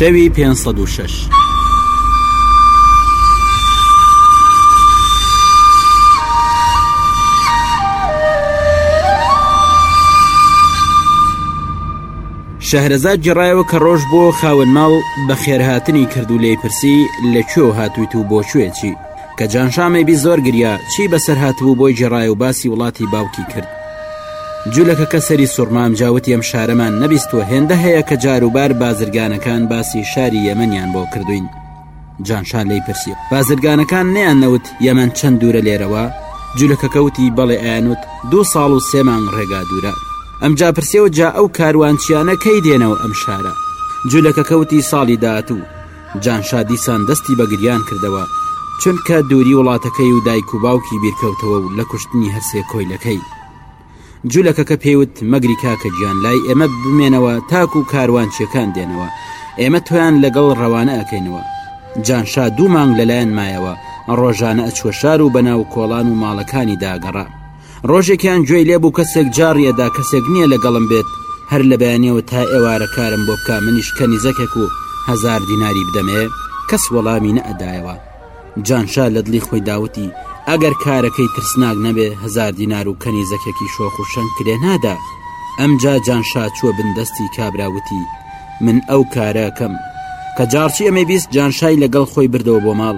شەوی پێ سەد و شەش. شەهرەزاد جێڕایەوە کە ڕۆژ بۆ خاوەن ماڵ بە خێرهاتنی کرد و لی پرسی لە کوێ هاتوویت و بۆ شوێچی کە جانشامی بی زۆر گریا چی بەسەر هاتبوو بۆی جێڕای و باسی وڵاتی باوکی کرد جولەکە کە سەری سوڕمام جاوتی ئەم شارەمان نەبیستوە هێندە هەیە کە جاروبار بازرگانەکان باسی شاری یەمەنیان بۆ کردوین جانشان لی پرسی بازرگانەکان نیان نەوت یەمەن چەند دوورە لێرەوە جولەکەکەوتی بەڵێ ئەیانوت دوو ساڵ و سێ مانگ ڕێگا دوورە ئەم جا پرسێەوە جا ئەو کاروانچیانە کەی دێنەوە ئەم شارە جولەکەکەوتی ساڵی داهاتوو جانشا دیسان دەستی بە گریان کردەوە چونکە دووری وڵاتەکەی و دایک و باوکی بیرکەوتەوە و لە کوشتنی هەرسێ کۆیلەکەی جولەکەکە پێوت مەگری کاکە گیان لای ئێمە بمێنەوە تاکو و کاروانچیەکان دێنەوە ئێمە تۆیان لەگەڵ ڕەوانە ئەکەینەوە جانشا دوو مانگ لەلایەن مایەوە ڕۆژانە ئەچوە شار و بەناو کۆڵان و ماڵەکانی داگەڕا ڕۆژێکیان گوێی لێ بوو کەسێک جاڕی ئەدا کەسێک نییە لەگەڵم بێت هەر لە بەیانیەوە تا ئێوارە کارم بۆ بکا منیش کەنیزەکێک و هەزار دیناری بدەمێ کەس وەڵامی نەئەدایەوە جانشا لە دڵی خۆی داوتی ئەگەر کارەکەی ترسناک نەبێ هەزار دینار و کەنیزەکێکی شۆخ و شەنگ کرێ نادا ئەمجا جانشا چووە بن دەستی کابرا وتی من ئەو کارەکەم کە جاڕچی ئەمەی بیست جانشای لەگەڵ خۆی بردەوە بۆ ماڵ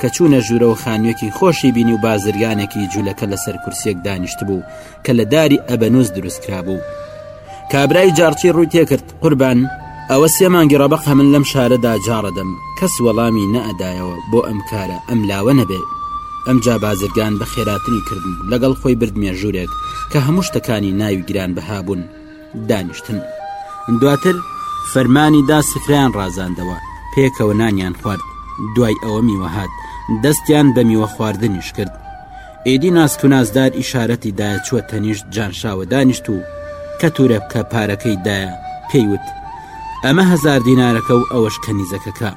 کە چوونە ژوورە و خانوێکی خۆشی بینی و بازرگانێکی جوولەکە لەسەر کورسێک دانیشت بوو کە لە داری ئەبەنووس دروستکرا بوو کابرای جارچی ڕووی تێکرد قوربان ئەوە سێ مانگی ڕەبق هەمن لەم شارەدا جاڕەدەم کەس وەڵامی نەئەدایەوە بۆ ئەم کارە ئەم لاوە نەبێ ئەم جا بازرگان بە خێراتری کردن لەگەڵ خۆی برد مێژوورێک کە هەموو شتەکانی ناوی گران بەهابوون دانیشتن دواتر فەرمانی دا سفرەیان ڕازاندەوە پێکەوە نانیان خوارد دوای ئەوە میوەهات دەستیان بە میوە خواردنیش کرد ئیدی ناسکونازدار ئیشارەتی دایە چوە تەنیشت جانشاوە دانیشت و کە تورە بکە پارەکەی دایە پێیوت ئەمە هزار دینارەکە و ئەوەش کەنیزەکەکە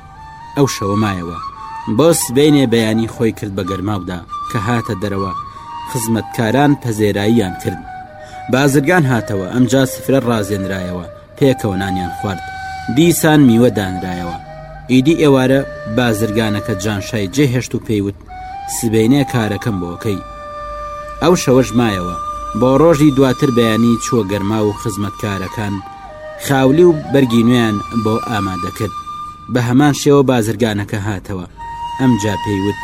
ئەو شەوە مایەوە بۆ سبینێ بەیانی خۆی کرد بە گەرماودا کە هاتە دەرەوە خزمەتکاران پەزێراییان کرد بازرگان هاتەوە ئەمجا سفرە ڕازێنرایەوە پێکەوە نانیان خوارد دیسان میوە دانرایەوە ئیدی ئێوارە بازرگانەکە جانشای جێهێشت و پێیوت سبینێ کارەکەم بۆکەی ئەو شەوەش مایەوە بۆ ڕۆژی دواتر بەیانی چووە گەرما و خزمەتکارەکان خاولی و بەرگی نوێیان بۆ ئامادەکرد بە هەمان شێوە بازرگانەکە هاتەوە ئەمجا پێیوت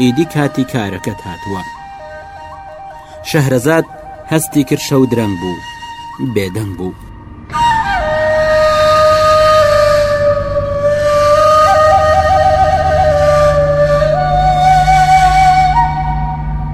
ئیدی کاتی کارەکەت هاتووە شەهرەزاد هەستی کرد شەو درەنگ بوو بێدەنگ بوو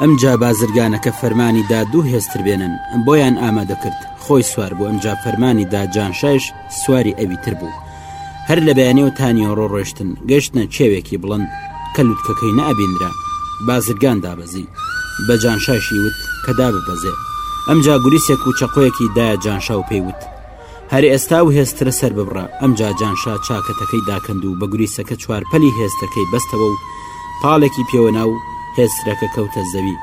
ئەمجا بازرگانەکە فەرمانی دا دوو هێستر بێنن بۆیان ئامادە کرد خۆی سوار بوو ئەمجا فەرمانی دا جانشایش سواری ئەوی تر بوو هەر لە بەیانێ و تانیۆڕۆ ڕۆشتن گەشتنە کێوێکی بڵند کە لوتکەکەی نەبینرا بازرگان دابەزی بە جانشاشی وت کە داببەزێ ئەمجا گوریسێک و چەقۆیەکی دایە جانشاو پێی وت هەر ئێستا و هێسترە سەر ببڕە ئەمجا جانشا چاکەتەکەی داکەند و بە گوریسەکە چوارپەلی هێستەکەی بەستەوە و پاڵێکی پێوە ناو هێسترەکە کەوتە زەوی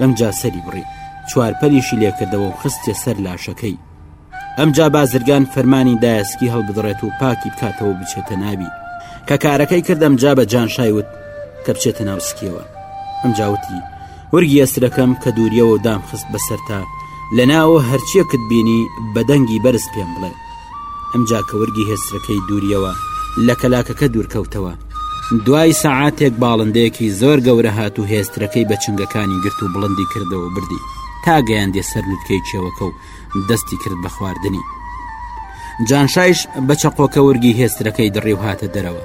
ئەمجا سەری بڕی چوارپەلیشی لێکردەوە و خستە سەر لاشەکەی ئەمجا بازرگان فەرمانی دایسکی هەڵبدڕێت و پاکی بکاتەوە بچێتە ناوی کە کارەکەی کردم جا بە جانشایوت کە بچێتە ناو سکیەوە ئەم جاوتی هورگی ئەسترەکەم کە دووریەوە دام خست بەسەرتا لە ناوە هەرچیەکت بینی بە دەنگی بەرز پێم بڵێ ئەمجا کە ورگی هێسترەکەی دووریەوە لە کەلاکەکە دوورکەوتەوە دوای سەعاتێک باڵندەیەکی زۆر گەورە هات و هێسترەکەی بە چنگەکانی گرت و بڵندی کردەوە بردی تا گەیاندێ سەر لوتکەی چێوەکە و دەستی کرد بە خواردنی جانشایش بە چەقۆکە ورگی هێسترەکەی دڕی و هاتە دەرەوە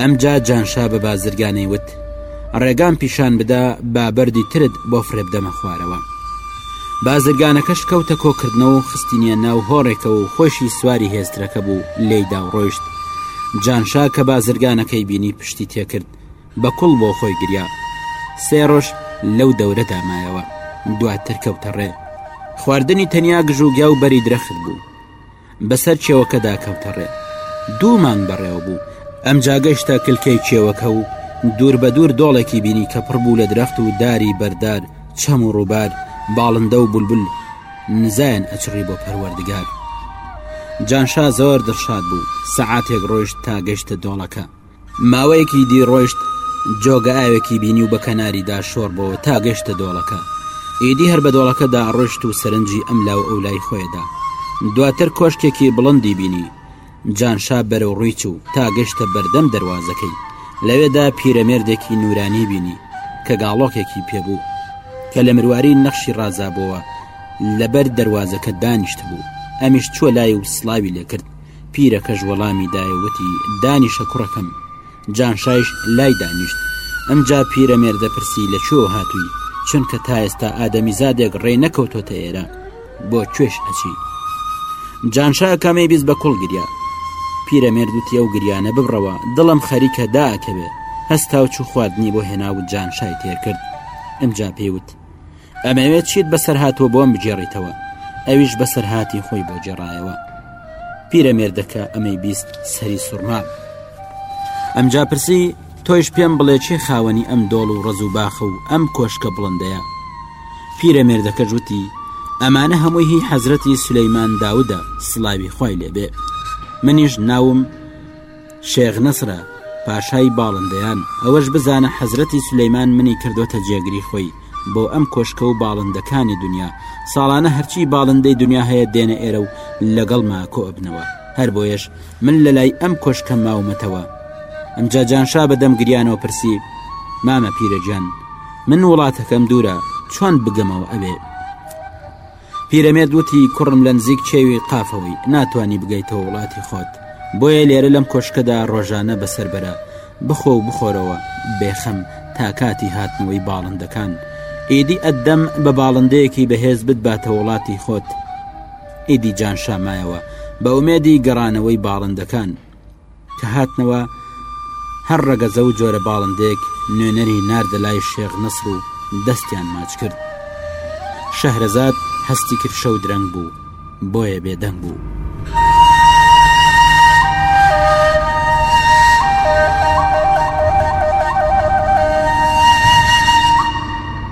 ئەمجا جانشا بە بازرگانی وت ڕێگام پیشان بدا با بەردی ترت بۆ فرێبدەمە خوارەوە بازرگانەکەش کەوتە کۆکردنەوە و خستینە ناو هۆڕێکە و خۆشی سواری هێزترەکە بوو لێدا و ڕۆیشت جانشا کە بازرگانەکەی بینی پشتی تێکرد بە کوڵ بۆ خۆی گریا سێ ڕۆژ لەو دەورەدا مایەوە دواتر کەوتە ڕێ خواردنی تەنیا گژوگیا و بەری درەخت بوو بەسەر کێوەکەدا کەوتە ڕێ دوو مانگ بەڕێوە بوو ئەمجا گەشتە کلکەی کێوەکە و دوور بە دوور دۆڵێکی بینی کە پڕ بوو لە درەخت و داری بەردار چەم و ڕووبار باڵندە و بولبل نزایەن ئەچڕی بۆ پەروەردگار جانشا زۆر دڕشاد بوو سەعاتێک ڕۆژ تا گەشتە دۆڵەکە ماوەیەکی دی ڕۆشت جۆگە ئاوێکی بینی و بە کەناریدا شۆڕ بۆ تا گەشتە دۆڵەکە ئیدی هەر بە دۆڵەکەدا ڕۆشت و سەرنجی ئەم لاو ئەو لای خۆیدا دواتر کۆشتێکی بڵندی بینی جانشا بەرەو ڕووی چوو تا گەشتە بەردەم دەواازەکەی لەوێدا پیرەمێردێکی نورانی بینی کە گاڵۆکێکی پێبوو کە لە مرواری نەخشی ڕازابەوە لەبەر دەواازەکە دانیشت بوو ئەمیش چوە لای و سلاوی لێکرد پیرەکەش وەڵامی دایە وتی دانیشە کوڕەکەم جانشایش لای دانیشت ئەمجا پیرەمێردە پرسی لە کوێوە هاتووی چونکە تا ئێستا ئادەمیزادێک ڕێ نەکەوتۆتە ئێرە بۆ کوێش ئەچی جانشا کامەی بیست بە کوڵ گریا پیرەمێرد وتی ئەو گریانە ببڕەوە دڵم خەریکە داکەوێ هەستا و چوو خواردنی بۆ هێنا و جانشای تێر کرد ئەمجا پێوت ئەمەوێت چیت بەسەر هاتووە بۆم بگێڕیتەوە ئەویش بەسەر هاتی خۆی بۆ جێڕایەوە پیرەمێردەکە ئەمەی بیست سەری سوڕما ئەمجا پرسی تۆیش پێم بڵێ چێ خاوەنی ئەم دۆڵ و ڕز و باخە و ئەم کۆشکە بڵندەیە پیرەمێردەکە جوتی ئەمانە هەمووی هی حەزرەتی سلەیمان داودە سلاوی خی لێبێ منیش ناوم شێخ نەسرە پاشای باڵندەیان، ئەوەش بزانە حەزرەتی سولەیمان منی کردۆتە جێگری خۆی بۆ ئەم کۆشکە و باڵندەکانی دونیا، ساڵانە هەرچی باڵندەی دونیا هەیە دێنە ئێرە و لەگەڵما کۆئەبنەوە، هەر بۆیەش من لەلای ئەم کۆشکە ماومەتەوە. ئەمجا جانشا بە دەم گریانەوە پرسی، مامە پیرەگیان من وڵاتەکەم دوورە چۆن بگەمەوە ئەوێ؟ پیرەمێرد وتی کوڕم لە نزیک چێوی قافەوەی ناتانی بگەیتەوە وڵاتی خۆت بۆیە لێرە لەم کۆشکەدا ڕۆژانە بەسەر بەرە بخۆ و بخۆرەوە بێخەم تا کاتی هاتنەوەی باڵندەکان ئیدی ئەدەم بە باڵندەیەکی بەهێز بدباتە وڵاتی خۆت ئیدی جان شامایەوە بە ئومێدی گەڕانەوەی باڵندەکان کە هاتنەوە هەر ڕەگەزە و جۆرە باڵندەیەک نوێنەری ناردە لای شێغ نەسر و دەستیان ماچ کرد شەهرەزاد هەستی کرد شەو درەنگ بوو بۆیە بێدەنگ بوو.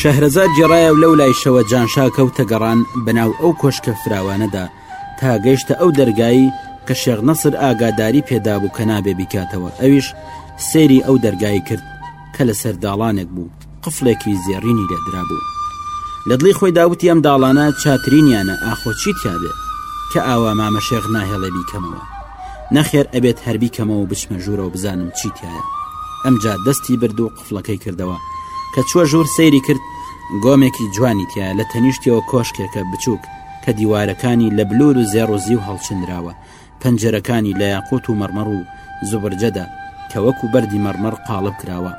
شەهرەزاد گێڕایە و لەو لایشەوە جانشا کەوتە گەڕان بەناو ئەو کۆشکە فراوانەدا تا گەیشتە ئەو دەرگایی کە شێغ نەسر ئاگاداری پێدابوو کە نابێ بیکاتەوە ئەویش سێری ئەو دەرگای کرد کە لەسەر داڵانێک بوو قفڵێکی زێڕینی لێدرابوو لە دڵی خۆی داوتی ئەم داڵانە چاترینیانە ئاخۆچی تیاابێ کە ئاوا مامە شێغ ناهێڵێ بیکەمەوە نەخێر ئەبێت هەربی کەمەوە بچمە ژوورەوە بزانم چی تایە ئەمجا دەستی برد و قفڵەکەی کردەوە کە چووە ژوور سەیری کرد گۆمێکی جوانی تیا لە تەنیشتەوە کۆشکێکە بچووک کە دیوارەکانی لە بلور و زێڕ و زیو هەڵچنراوە پەنجەرەکانی لە یاقۆت و مەرمەڕ و زوبرجەدا کە وەکو بەردی مەرمەر قاڵب کراوە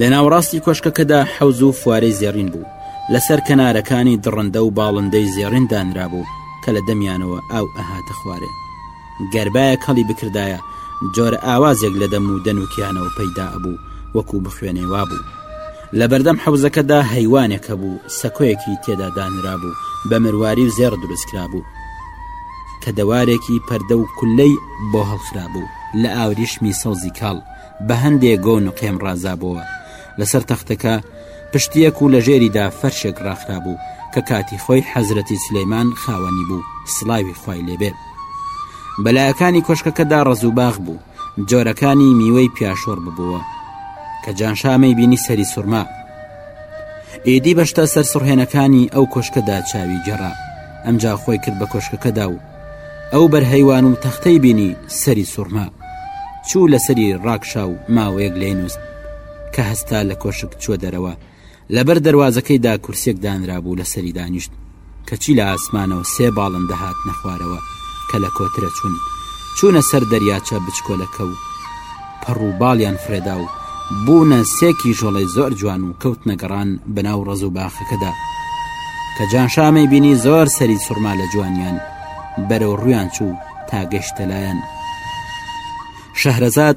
لە ناوەڕاستی کۆشکەکەدا حەوز و فوارەی زێڕین بوو لەسەر کەنارەکانی دڕندە و باڵندەی زێڕین دانرا بوو کە لە دەمیانەوە ئاو ئەهاتە خوارێ گەربایە کەڵی بکردایە جۆرە ئاوازێک لە دەم و دەنوکیانەوە پەیدا ئەبوو وەکو بخوێنێوا بوو لە بەردەم حەوزەکەدا هەیوانێک هەبوو سەکۆیەکی تێدا دانرابوو بە مرواری و زێڕ دروست کرابوو کە دەوارێکی پەردە و کولەی بۆ هەڵخرابوو لە ئاوریشمی سەوزی کاڵ بە هەندێک گۆ نقێم ڕازابەوە لەسەر تەختەکە پشتیەک و لە ژێریدا فەرشێک ڕاخرابوو کە کاتی خۆی حەزرەتی سلەیمان خاوەنی بوو سلاوی خوای لێبێ بەلایەکانی کۆشکەکەدا ڕزوباغ بوو جۆرەکانی میوەی پیاشۆڕ ببووە کە جانشامی بینی سەری سوورما ئیدی بەشتە سەر سڕهێنەکانی ئەو کۆشکەدا چاوی گەڕا ئەمجا خۆی کرد بە کۆشکەکەدا و ئەو بەرهەیوان و تەختەی بینی سەری سوورما چوو لەسەری ڕاکشا و ماوەیەک لێ نووست کە هەستا لە کۆشک چوە دەرەوە لەبەر دەروازەکەیدا کورسیەک دانرابوو لە سەری دانیشت کەچی لە ئاسمانەوە سێ باڵندە هاتنە خوارەوە کە لە کۆترە چوون چوونە سەر دەریاچە بچکۆلەکە و پەڕ و باڵیان فرێدا و بوونە سێکی ژۆڵەی زۆر جوان و کەوت نەگەڕان بەناو ڕز و باخەکەدا کە جانشامی بینی زۆر سەری سوڕما لە جوانیان بەرەو ڕویان چوو تا گەشتە لایەن شەهرەزاد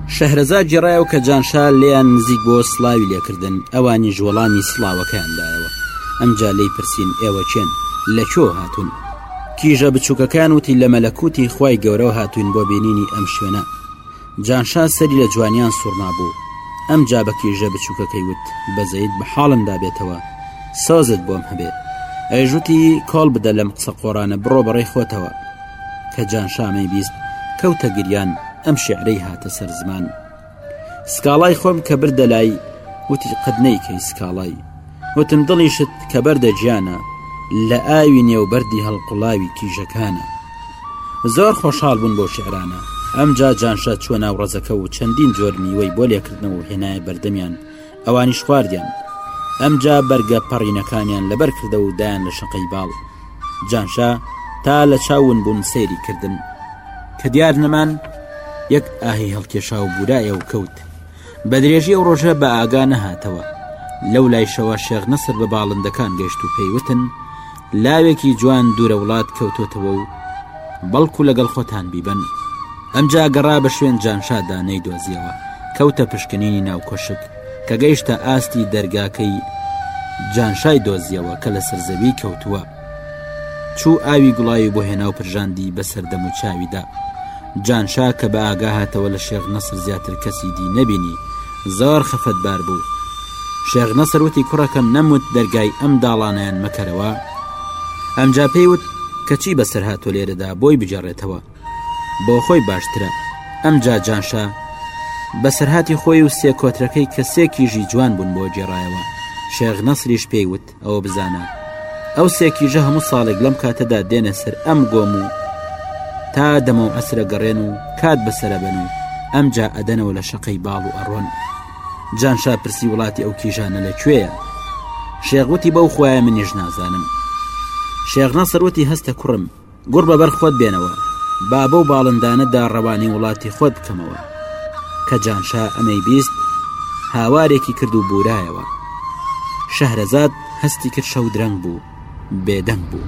شەهرەزاد گێڕایەوە کە جانشا لێیان نزیک بۆ سڵاوی لێکردن ئەوانیش وەڵامی سڵاوەکەیان دایەوە ئەمجا لی پرسین ئێوە چێن لە چۆ هاتون کیژە بچووکەکان وتی لە مەلەکوتی خی گەورەوە هاتوین بۆ بینینی ئەم شوێنە جانشا سەری لە جوانیان سوڕما بوو ئەم جا بە کیژە بچووکەکەی وت بەزەید بە حاڵمدا بێتەوە سۆزت بۆم هەبێت ئەژوتی کۆڵ بدە لەم قسە قۆڕانە بڕۆ بەڕێ خۆتەوە کە جانشامەی بیست کەوتە گریان ئەم شعرەی هاتە سەر زمان سکاڵای خۆم کە بردە لای وتی قەت نەیکەی سکاڵای وتم دڵیشت کە بەردە گیانە لە ئاوی نێوبەردی هەڵقڵاوی تیژەکانە زۆر خۆشحاڵ بوون بۆ شعرانە ئەمجا جانشە چوە ناو ڕزەکە و چەندین جۆر میوەی بۆ لێکردنەوە هێنایە بەردەمیان ئەوانیش خواردیان ئەمجا بەرگە پەڕینەکانیان لەبەر کردە و دایان لە شەقەی باڵ جانشا تا لە چاون بوون سەیری کردن کە دیار نەمان یەک ئاهی هەڵکێشا و بورایە و کەوت بە درێژی ئەو ڕۆژە بە ئاگا نەهاتەوە لەو لایشەوە شێغ نەسەر بە باڵندەکان گەشت و پێیوتن لاوێکی جوان دوورە وڵات کەوتۆتەوە و بەڵکو لەگەڵ خۆتان بیبەن ئەمجا گەڕا بە شوێن جانشادا نەیدۆزیەوە کەوتە پشکنینی ناو کۆشک کە گەیشتە ئاستی دەرگاکەی جانشای دۆزیەوە کە لە سەرزەوی کەوتووە چوو ئاوی گوڵاوی بۆ هێنا و پرژاندی بەسەر دەم و چاویدا جانشا کە بە ئاگا هاتەوە لە شێخ نەسر زیاتر کەسی دی نەبینی زۆر خەفەت بار بوو شێخ نەسر وتی کوڕەکەم نەموت دەرگای ئەم داڵانیان مەکەرەوە ئەمجا پێی وت کەچی بەسەر هاتۆ لێرەدا بۆی بجێڕێتەوە بۆ خۆی باشترە ئەم جا جانشا بەسەرهاتی خۆی و سێ کۆترەکەی کە سێ کیژی جوان بوون بۆ گێڕایەوە شێغ نەسریش پێی وت ئەوە بزانە ئەو سێکیژە هەموو ساڵێک لەم کاتەدا دێنە سەر ئەم گۆم و تا دەمە و ئەسرە گەڕێن و کات بەسرە بن و ئەمجا ئەدەنەوە لە شەقەی باڵ و ئەڕۆن جانشا پرسی وڵاتی ئەو کیژانە لەکوێیە شێغوتی بەو خۆیان منیش نازانم شێغنە سەروەتی هەستە کوڕم گوڕ بە بەر خۆت بێنەوە با بەو باڵندانە دا ڕەوانەی وڵاتی خۆت بکەمەوە کە جانشا ئەمەی بیست هاوارێکی کرد و بورایەوە شەهرەزاد هەستی کرد شەو درەنگ بوو بێدەنگ بوو.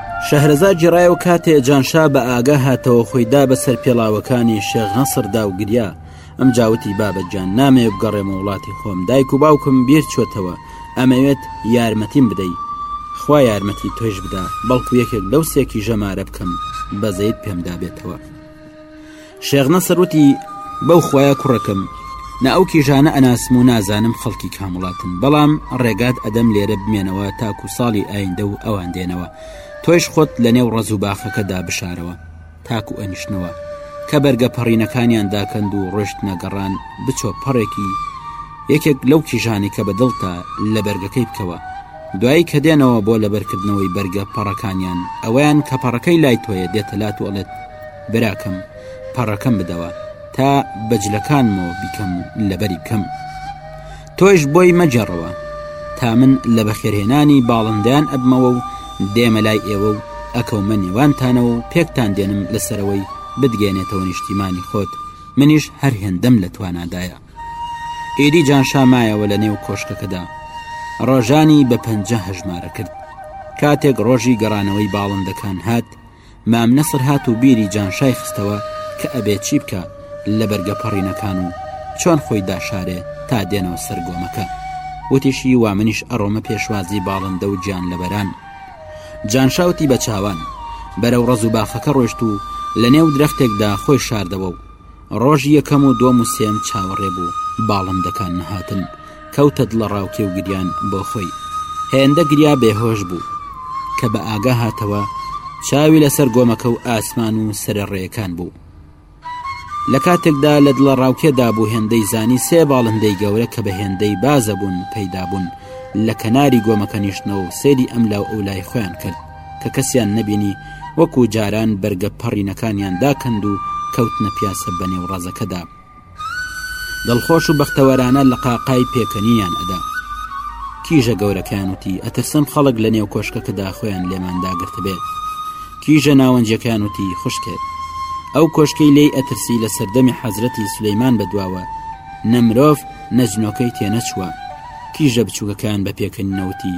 شەهرەزاد گێڕایەوە کاتێ جانشا بە ئاگا هاتەوە خۆی دا بە سەر پێڵاوەکانی شێخ نەسردا و گریا ئەم جاوتی بابەتجان نامێ بگەڕێمە وڵاتی خۆم دایک و باوکم بیر چۆتەوە ئەمەوێت یارمەتیم بدەی خوا یارمەتی تۆش بدا بەڵکو یەکێک لەو سێکی ژەمارە بکەم بەزەیت پێمدا بێتەوە شێخ نەسر وتی بەو خۆیە کوڕەکەم نە ئەو کیژانە ئەناسم و نازانم خەڵکی کام وڵاتن بەڵام ڕێگات ئەدەم لێرە بمێنەوە تاکو ساڵی ئایندە و ئەوان دێنەوە تۆیش خۆت لە نێو ڕەز و باخەکەدا بشارەوە تاکو ئەنیشتنەوە کە بەرگە پەڕینەکانیان داکەند و ڕۆشت نەگەڕان بچۆ پەڕێکی یەکێک لەو کیژانی کە بە دڵتە لە بەرگەکەی بکەوە دوایی کە دێنەوە بۆ لەبەرکردنەوەی بەرگە پەڕەکانیان ئەویان کە پەڕەکەی لای تۆیە دێتەلات و ئەڵێت براکەم پەڕەکەم بدەوە تا بەجلەکانمەوە بیکەم لەبەری بکەم تۆش بۆی مەجێڕەوە تا من لە بەخێرهێنانی باڵندیان ئەبمەوە و دێمە لای ئێوە و ئەکەومە نێوانتانەوە و پێکتان دێنم لەسەرەوەی بدگەێنێتەوە نیشتیمانی خۆت منیش هەر هێندەم لە توانادایە ئیدی جانشا مایەوە لە نێو کۆشکەکەدا ڕۆژانی بە پەنجە هەژمارە کرد کاتێک ڕۆژی گەڕانەوەی باڵندەکان هات مام نەسر هات و بیری جانشای خستەوە کە ئەبێت چی بکە لە بەرگە پەڕینەکان و چۆن خۆی داشارێ تا دێنەوە سەر گۆمەکە وتیشی وا منیش ئەڕۆمە پێشوازی باڵندە و گیان لەبەران جانشاوتی بە چاوان بەرەو ڕز و باخەکە ڕۆشت و لە نێو درەختێکدا خۆی شاردەوە و ڕۆژ یەکەم و دۆم و سێم چاوەڕێ بوو باڵندەکان نەهاتن کەوتە دڵە ڕاوکێ و گریان بۆ خۆی هێندە گریا بێهۆش بوو کە بە ئاگا هاتەوە چاوی لەسەر گۆمەکە و ئاسمان و سرە ڕێەکان بوو لە کاتێکدا لە دڵە ڕاوکێدا بوو هێندەی زانی سێ باڵندەی گەورە کە بە هێندەی بازە بوون پەیدا بوون لە کەناری گۆمەکە نیشتنەوە و سێری ئەم لاو ئەو لای خۆیان کرد کە کەسیان نەبینی وەکو جاران بەرگە پەڕینەکانیان داکەند و کەوتنە پیاسە بەنێو ڕەزەکەدا دڵخۆش و بەختەوەرانە لە قاقای پێکەنیان ئەدا کیژە گەورەکان وتی ئەترسم خەڵک لە نێو کۆشکەکەدا خۆیان لێمان داگرت بێت کیژە ناوەنجەکان وتی خوشکێت ئەو کۆشکی لێی ئەترسی لە سەردەمی حەزرەتی سلەیمان بەدواوە نەمرۆڤ نەجنۆکەی تێنەچووە کیژە بچووکەکان بە پێکەنینەوتی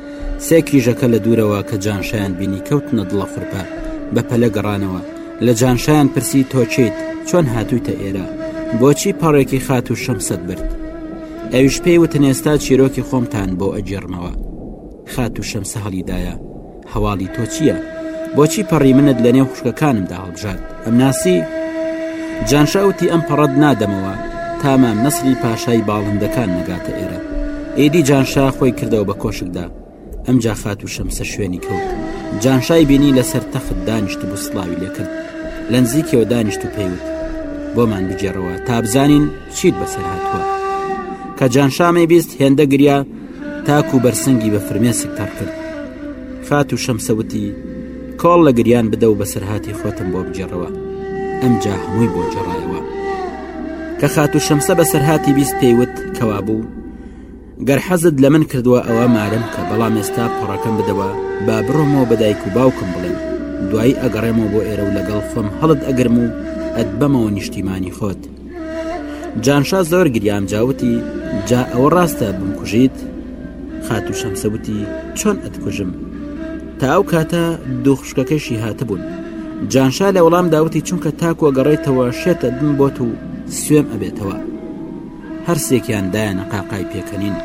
سێ کیژەکە لە دوورەوە کە جانشیان بینی کەوتنە دڵە فرپە بە پەلە گەڕانەوە لە جانشیان پرسی تۆچیت چۆن هاتوویتە ئێرە بۆچی پەڕێکی خات و شەمسەت برد ئەویش پێی وتنێستا چیرۆکی خۆمتان بۆ ئەگێڕمەوە خات و شەمسە هەڵیدایە هەواڵی تۆچیە بۆچی پەڕی منت لە نێو خوشکەکانمدا هەڵبژارد ناسی جانشا وتی ئەم پەڕەت نادەمەوە تامام نەسلی پاشای باڵندەکان نەگاتە ئێرە ئێدی جانشا خۆی کردەوە بە کۆشکدا ئەم جاخات و شەمسە شوێنی کەوت جانشای بینی لەسەر تەخت دانیشت بوو سلاوی لەکرد لە نزیکەوە دانیشت و پێیوت بۆمان بگێڕەوە تا بزانین چیت بەسەر هاتووە کە جانشامی بیست هێندە گریا تاکو بەرسەنگی بە فرمێسک تەڕ کرد خات و شەمسەوتی کۆڵ لە گریان بدە و بەسەرهاتی خۆتم بۆ بگێڕەوە ئەمجا هەمووی بۆ جێڕایەوە کە خاتو شەمسە بەسەرهاتی بیست پێیوت کەوا بوو گەر حەزت لە من کردووە ئەوە مارم کە بەڵام ئێستا پەڕەکەم بدەوە با بڕۆمەوە بەدایک و باوکم بڵێن دوایی ئەگەڕێمەوە بۆ ئێرە و لەگەڵ خۆم هەڵت ئەگرم و ئەت بەمەوە نیشتیمانی خۆت جانشا زۆر گریان جاوتی جا ئەوە ڕاستە بمکوژیت خاتو شەمسەوتی چۆن ئەتکوژم تا ئەو کاتە دوو خشکەکەشی هاتبوون جانشا لە وەڵام داوتی چونکە تاکوە گەڕێتەوە شێتە بم بۆت و سوێم ئەبێتەوە هەرسێکیان دایانە قاقای پێکەنین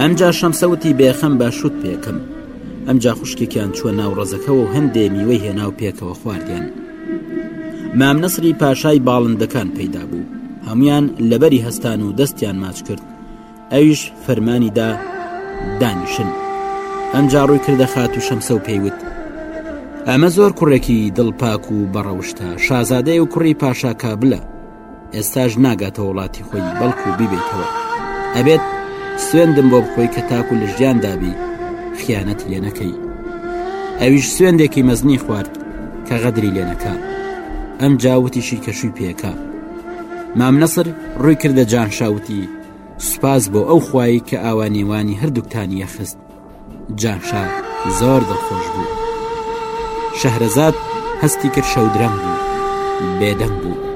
ئەمجا شەمسەوتی بێخەم باشوت پێکەم ئەمجا خوشکێکیان چوە ناو ڕزەکەەوە و هەندێ میوەی هێنا و پێکەوە خواردیان مام نەسری پاشای باڵندەکان پەیدا بوو هەموان لەبەری هەستان و دەستیان ماچ کرد ئەویش فەرمانی دا دانیشن ئەمجا ڕووی کردە خات و شەمسە و پێیوت ئەمە زۆر کوڕێکی دڵپاک و بەڕەوشتە شازادەی و کوڕی پاشا کابلە ئێستاش ناگاتە وڵاتی خۆی بەڵکو بیبیتەوە ئەبێت سوێندم بۆ بخۆی کە تاکو لە ژیان دابی خیانەتی لێ نەکەی ئەویش سوێندێکی مەزنی خوارد کە غەدری لێ نەکە ئەم جاوتیشی کەشوی پێکە مام نەسر ڕووی کردە جان شاوتی سوپاس بۆ ئەو خوایی کە ئاوانیوانی هەردووکتانی یەخست جاشە زۆر دڵخۆش بوو شەهرەزاد هەستی کرد شەودرەم بوو بێدەنگ بوو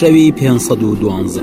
شەوی پێ دوانزە.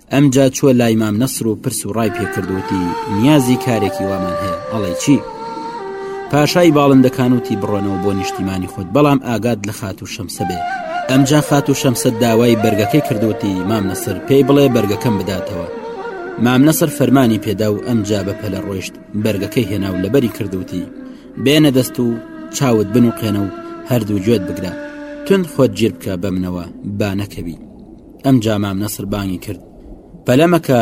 ئەمجا چووە لای مام نەسر و پرس و ڕای پێکردوتی نیازی کارێکی وامان هەیە ئەڵی چی پاشای باڵندەکانوتی بڕۆنەوە بۆ نیشتیمانی خۆت بەڵام ئاگات لە خات و شەمسە بێ ئەمجا خات و شەمسە داوای بەرگەکەی کردوتی مام نەسر پێی بڵێ بەرگەکەم بداتەوە مام نەسر فەرمانی پێدا و ئەمجا بە پەلە ڕۆیشت بەرگەکەی هێنا و لەبەری کردوتی بێنە دەست و چاوت بن و قێنە و هەردوو گوێت بگرە تون خۆت گیر بکە بەمنەوە با نەکەوی ئەمجا مام نەسر بانگی کرد پەلەمەکە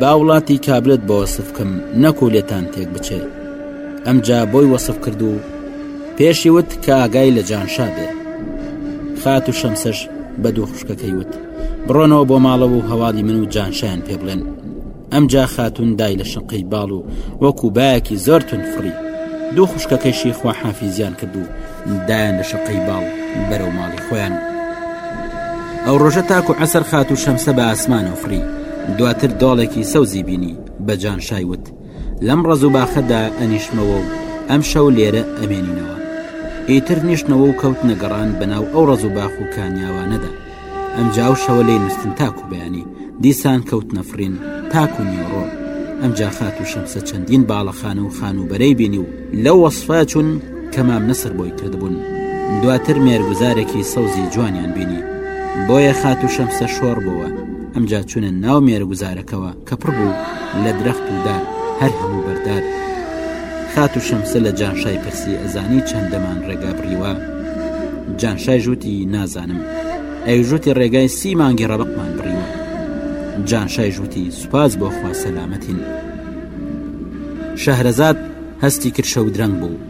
با وڵاتی کابرێت بۆ وەسف بکەم نەکو لێتان تێک بچێت ئەمجا بۆی وەسف کرد و پێشی وت کە ئاگای لە جانشا بێ خات و شەمسەش بە دوو خوشکەکەی وت بڕۆنەوە بۆ ماڵەوە و هەواڵی من و جانشیان پێ بڵێن ئەمجا خاتون دای لە شەقەی باڵ و وەکو باەکی زۆر تون فڕی دوو خوشکەکەشی خوا حافیزیان کرد و دایان لە شەقەی باڵ بەرەو ماڵی خۆیان ئەو ڕۆژە تاکو عسەر خات و شەمسە بە ئاسمان و فڕی دواتر دۆڵێکی سەوزی بینی بە جان شایوت لەم ڕز و باخەدا ئەنیشمەوە و ئەم شەو لێرە ئەمێنینەوە ئیتر نیشتنەوە و کەوت نەگەڕان بەناو ئەو ڕز و باخ و کانیاوانەدا ئەمجا ئەو شەوە لێی نوستن تاکو بەیانی دیسان کەوت نەفرین تاکو نیوڕۆ ئەمجا خات و شەمسە چەندین باڵەخان و خانووبەرەی بینی و لەو وەصفە چون کەمام نەسەر بۆی کردبوون دواتر مێرگزارێکی سەوزی جوانیان بینی بۆیە خات و شەمسە شۆڕ بووە ئەمجا چونە ناو مێرگزارەکەەوە کە پڕ بوو لە درەخت و دار هەر هەموو بەردار بوو خاتو شەمسە لە جانشای پرسی ئەزانی چەندەمان ڕێگا بڕیوە جانشای ژووتی نازانم ئەی ژووتی ڕێگای سی مانگی ڕەبقمان بڕیوە جانشای ژووتی سوپاس بۆ خوا سەلامەتین شەهرەزاد هەستی کرشە و درەنگ بوو